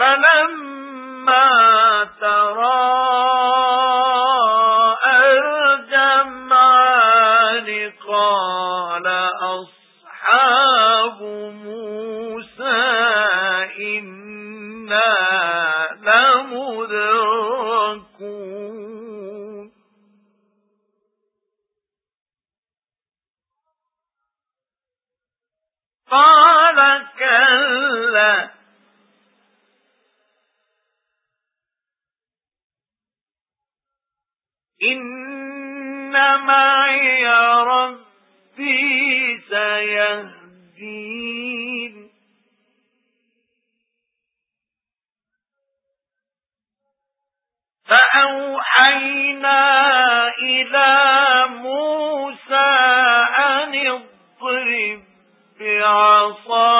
فَلَمَّا تَرَاءَى الْجَمْعَانِ قَالَ أَصْحَابُ مُوسَى إِنَّا لَمُدْرَكُونَ. قَالَ إِنَّ مَعِيَ رَبِّي سَيَهْدِينِ. فَأَوْحَيْنَا إِلَى مُوسَى أَنِ اضْرِب بِعَصَاكَ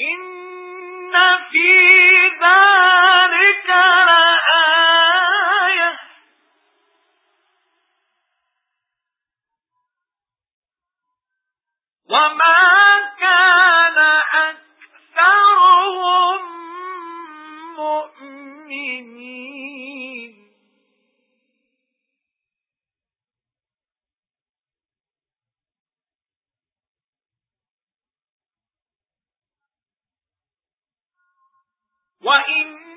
إِنَّ فِي ذَلِكَ لَآيَةً وَمَا كَانَ أَكْثَرُهُم مُؤْمِنِينَ وَإِنَّ